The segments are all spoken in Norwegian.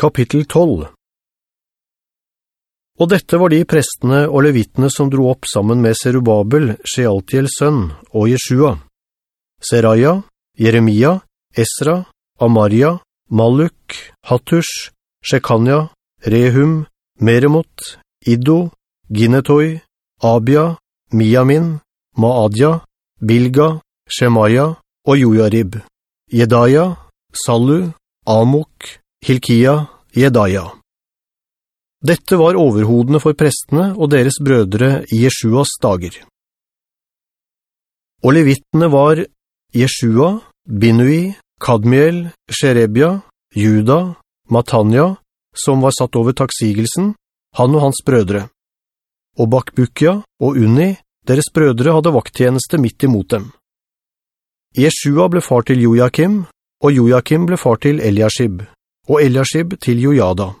Kapittel 12 Og dette var de prestene og levittene som dro opp sammen med Serubabel, Shealtiels sønn, og Jeshua. Seraya, Jeremia, Esra, Amaria, Maluk, Hattush, Shekanya, Rehum, Meremot, Iddo, Ginetoi, Abia, Miamin, Maadja, Bilga, Shemaya og Jojarib, Jedaya, Salu, Amok, Hilkia, Jedaya. Dette var overhodene for prestene og deres brødre i Jeshuas dager. Og levittene var Jeshua, Binui, Kadmiel, Sherebia, Juda, Matanya, som var satt over taksigelsen, han og hans brødre. Og Bakbukia og Unni, deres brødre hadde vakttjeneste midt imot dem. Jeshua ble far til Jojakim, og Jojakim ble far til Eliashib, og Eliashib til Jojada.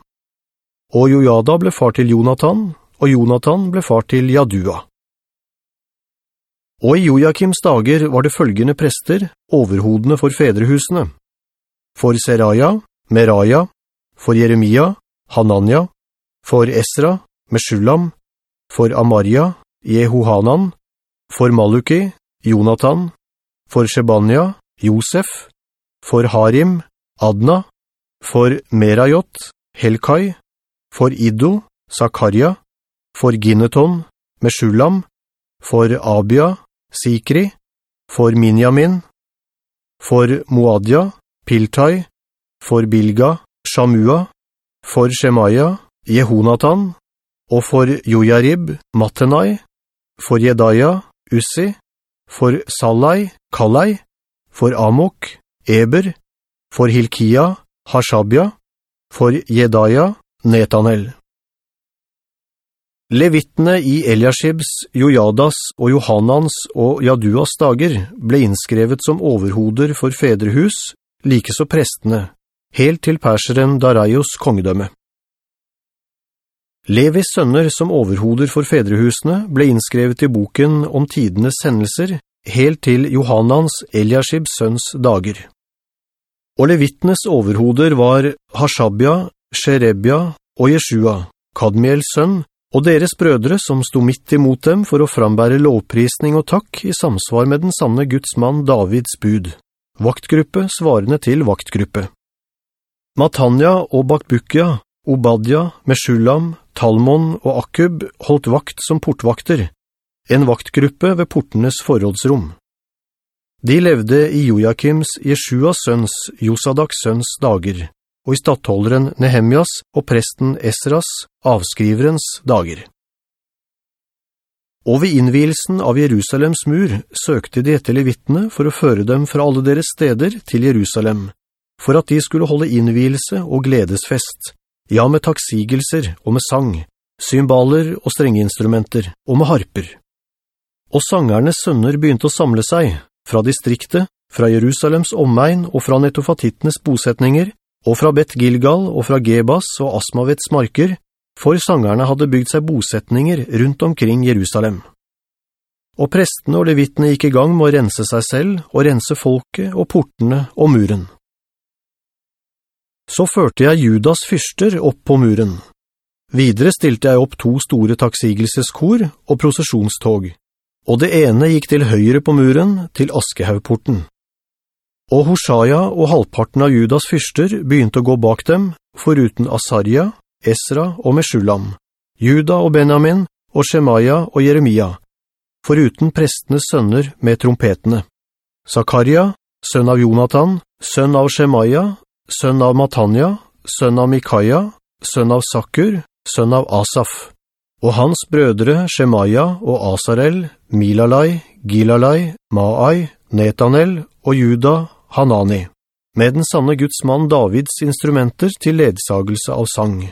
Og Jojada ble far til Jonathan, og Jonathan ble far til Jadua. Og i Joakims dager var det følgende prester, overhodene for fedrehusene. For Seraya, Meraya, for Jeremia, Hanania, for Esra, Meshulam, for Amaria, Jehohanan, for Maluki, Jonathan, for Shebania, Josef, for Harim, Adna, for Merayot, Helkai, for Iddo, Zakaria, for Ginneton, Meshulam, for Abia, Sikri, for Minjamin, for Moadia, Piltai, for Bilga, Shamua, for Shemaya, Jehonatan, og for Jojarib, Mattenai, for Jedaya, Ussi, for Salai, Kalai, for Amok, Eber, for Hilkia, Hashabia, for Jedaya, Netanel. Levittene i Eliashibs, Jojadas og Johanans og Jaduas dager ble innskrevet som overhoder for fedrehus, like så prestene, helt til perseren Daraios kongedømme. Levis sønner som overhoder for fedrehusene ble innskrevet i boken om tidenes hendelser, helt til Johanans, Eliashibs sønns dager. Og levittenes overhoder var Hashabia, Sherebia og Jeshua, Kadmiels sønn, og deres brødre som sto midt imot dem for å frambære lovprisning og takk i samsvar med den sanne Guds mann Davids bud. Vaktgruppe svarende til vaktgruppe. Matanya og Bakbukia, Obadja, Meshulam, Talmon og Akub holdt vakt som portvakter, en vaktgruppe ved portenes forholdsrom. De levde i Joakims, Jeshuas sønns, Josadaks sønns dager, og i stattholderen Nehemjas og presten Esras, avskriverens dager. Og ved innvielsen av Jerusalems mur søkte de etter levittene for å føre dem fra alle deres steder til Jerusalem, for at de skulle holde innvielse og gledesfest, ja med taksigelser og med sang, symbaler og strengeinstrumenter og med harper. Og sangernes sønner begynte å samle seg, fra distriktet, fra Jerusalems omegn og fra netofatittenes bosetninger, og fra Bet Gilgal og fra Gebas og Asmavets marker, for sangerne hadde bygd seg bosetninger rundt omkring Jerusalem. Og prestene og levittene gikk i gang med å rense seg selv og rense folket og portene og muren. Så førte jeg Judas fyrster opp på muren. Videre stilte jeg opp to store taksigelseskor og prosesjonstog, og det ene gikk til høyre på muren til Askehaugporten. Og Hoshaia og halvparten av Judas fyrster begynte å gå bak dem, foruten Asaria, Esra og Meshulam, Juda og Benjamin, og Shemaya og Jeremia, foruten prestenes sønner med trompetene. Zakaria, sønn av Jonathan, sønn av Shemaya, sønn av Matanya, sønn av Mikaya, sønn av Sakur, sønn av Asaf. Og hans brødre Shemaya og Asarel, Milalai, Gilalai, Maai, Netanel og Juda Hanani, med den sanne Guds mann Davids instrumenter til ledsagelse av sang,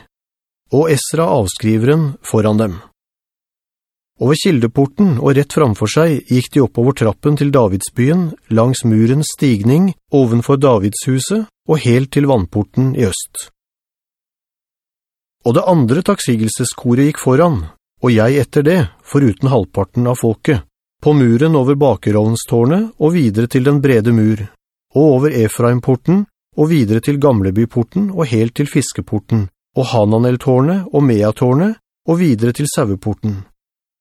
og Esra avskriveren foran dem. Over kildeporten og rett framfor seg gikk de oppover trappen til Davidsbyen, langs murens stigning, ovenfor Davidshuset og helt til vannporten i øst. Og det andre taksigelseskoret gikk foran, og jeg etter det, foruten halvparten av folket, på muren over bakerovnstårnet og videre til den brede mur, og over Efraimporten, og videre til Gamlebyporten og helt til Fiskeporten, og Hananeltårnet og Meatårnet, og videre til Saueporten,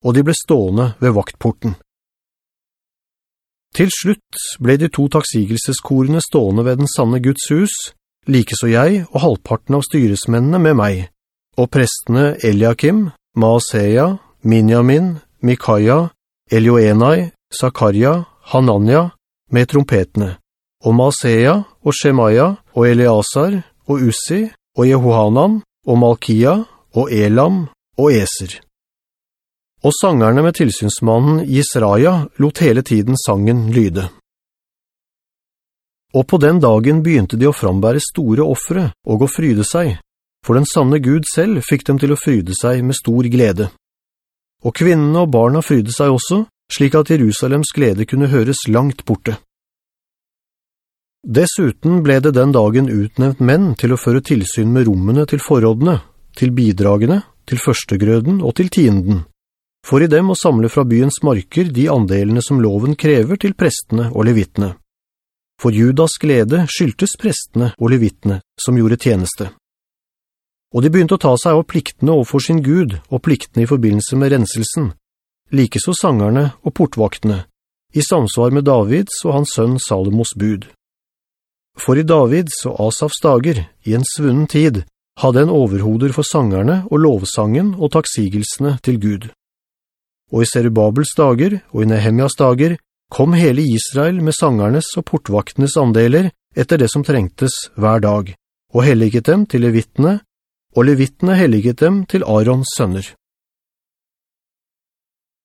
og de ble stående ved vaktporten. Til slutt ble de to taksigelseskorene stående ved den sanne Guds hus, like så jeg og halvparten av styresmennene med meg, og prestene Eliakim, Maaseia, Minyamin, Mikaia, Elioenai, Zakaria, Hanania, med trompetene, og Maaseia, og Shemaya, og Eleazar, og Ussi, og Jehohanan, og Malkia, og Elam, og Eser. Og sangerne med tilsynsmannen Israja lot hele tiden sangen lyde. Og på den dagen begynte de å frambære store offre og å fryde seg, for den sanne Gud selv fikk dem til å fryde seg med stor glede. Og kvinnene og barna fryde seg også, slik at Jerusalems glede kunne høres langt borte. Dessuten ble det den dagen utnevnt menn til å føre tilsyn med rommene til forrådene, til bidragene, til førstegrøden og til tienden, for i dem å samle fra byens marker de andelene som loven krever til prestene og levittene. For Judas glede skyldtes prestene og levittene som gjorde tjeneste. Og de begynte å ta seg av pliktene overfor sin Gud og pliktene i forbindelse med renselsen, likeså sangerne og portvaktene, i samsvar med Davids og hans sønn Salomos bud. For i Davids og Asafs dager, i en svunnen tid, hadde en overhoder for sangerne og lovsangen og taksigelsene til Gud og i Serubabels dager og i Nehemias dager kom hele Israel med sangernes og portvaktenes andeler etter det som trengtes hver dag, og helliget dem til levittene, og levittene helliget dem til Arons sønner.